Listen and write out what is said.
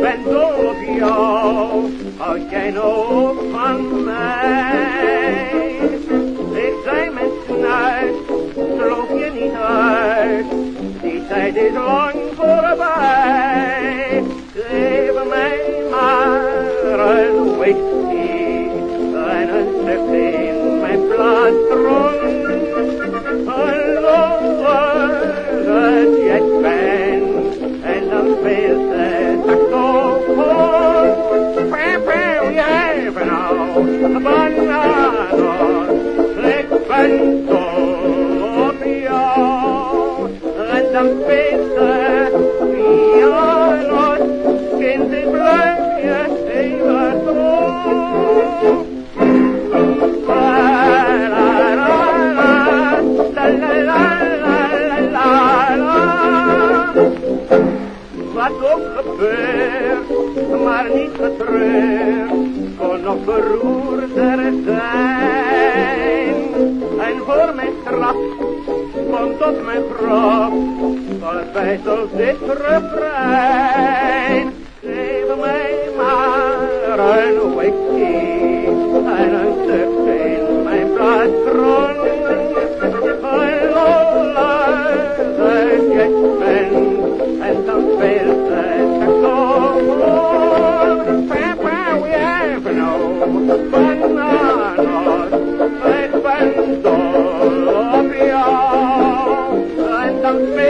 ben dol op jou, houd jij nou van mij? Tijd is lang voorbij. Geef mij maar een whisky campestre y a la gente se mató. Maar niet. En komt tot mijn tot bijtel dit refrein. Geef mij maar een wikkie en een stuk in mijn blaadkron. Een lolle jetsman en dan speelt het gewoon. Papa, we